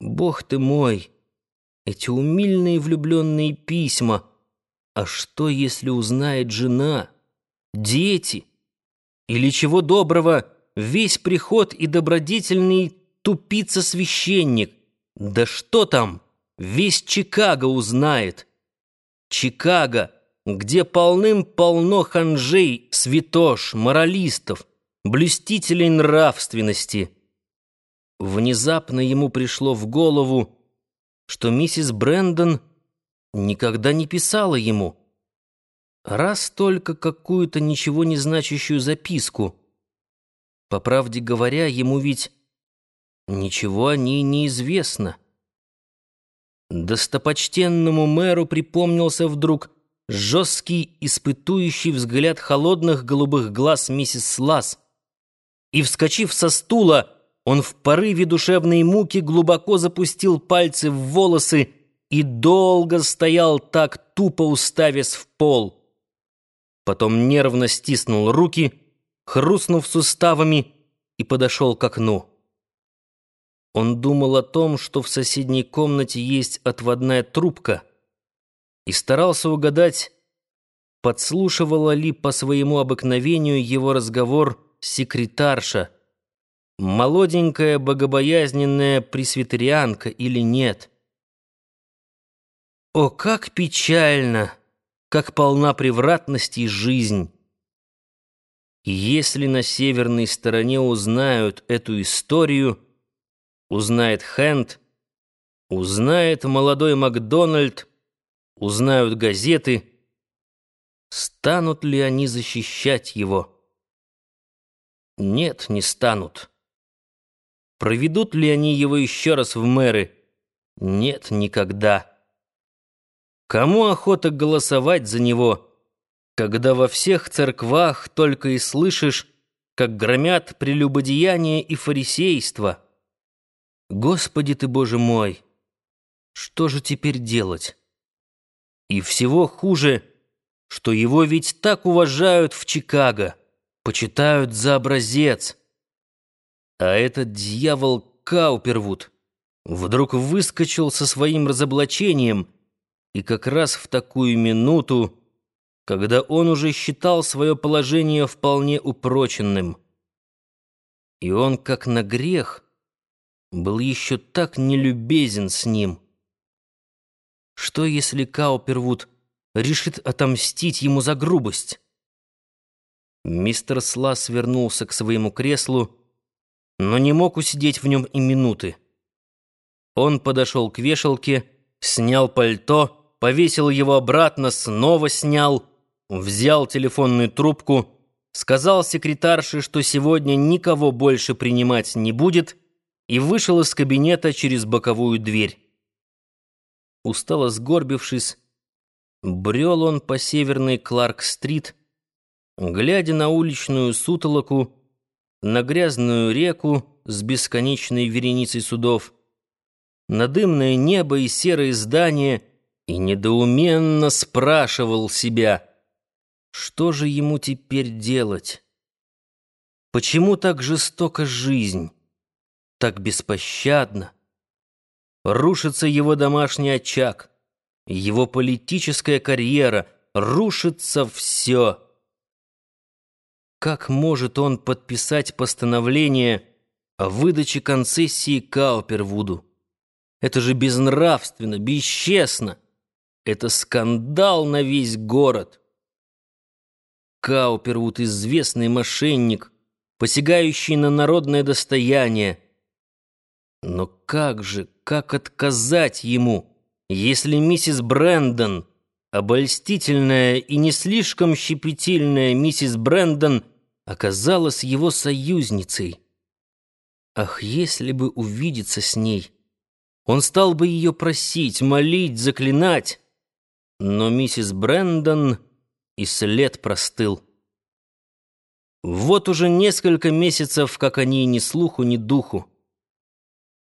Бог ты мой, эти умильные влюбленные письма. А что, если узнает жена, дети? Или чего доброго, весь приход и добродетельный тупица-священник? Да что там, весь Чикаго узнает. Чикаго, где полным-полно ханжей, святош, моралистов, блюстителей нравственности — Внезапно ему пришло в голову, что миссис Брэндон никогда не писала ему. Раз только какую-то ничего не значащую записку. По правде говоря, ему ведь ничего о ней не известно. Достопочтенному мэру припомнился вдруг жесткий, испытующий взгляд холодных голубых глаз миссис Слас, и, вскочив со стула, он в порыве душевной муки глубоко запустил пальцы в волосы и долго стоял так, тупо уставясь в пол. Потом нервно стиснул руки, хрустнув суставами, и подошел к окну. Он думал о том, что в соседней комнате есть отводная трубка, и старался угадать, подслушивала ли по своему обыкновению его разговор секретарша, молоденькая богобоязненная пресвитерианка или нет. О, как печально, как полна превратности жизнь! Если на северной стороне узнают эту историю, узнает Хэнд, узнает молодой Макдональд, узнают газеты, станут ли они защищать его? Нет, не станут. Проведут ли они его еще раз в мэры? Нет, никогда. Кому охота голосовать за него, когда во всех церквах только и слышишь, как громят прелюбодеяние и фарисейство? Господи ты, Боже мой, что же теперь делать? И всего хуже, что его ведь так уважают в Чикаго, почитают за образец. А этот дьявол Каупервуд вдруг выскочил со своим разоблачением, и как раз в такую минуту, когда он уже считал свое положение вполне упроченным. И он, как на грех, был еще так нелюбезен с ним. Что, если Каупервуд решит отомстить ему за грубость? Мистер Слас вернулся к своему креслу, но не мог усидеть в нем и минуты. Он подошел к вешалке, снял пальто, повесил его обратно, снова снял, взял телефонную трубку, сказал секретарше, что сегодня никого больше принимать не будет, и вышел из кабинета через боковую дверь. Устало сгорбившись, брел он по северной Кларк-стрит, глядя на уличную сутолоку, на грязную реку с бесконечной вереницей судов, на дымное небо и серые здания, и недоуменно спрашивал себя, что же ему теперь делать? Почему так жестока жизнь, так беспощадна? Рушится его домашний очаг, его политическая карьера, рушится все — как может он подписать постановление о выдаче концессии Каупервуду? Это же безнравственно, бесчестно. Это скандал на весь город. Каупервуд — известный мошенник, посягающий на народное достояние. Но как же, как отказать ему, если миссис Брэндон — Обольстительная и не слишком щепетильная миссис Брэндон оказалась его союзницей. Ах, если бы увидеться с ней! Он стал бы ее просить, молить, заклинать. Но миссис Брэндон и след простыл. Вот уже несколько месяцев, как они ни слуху, ни духу.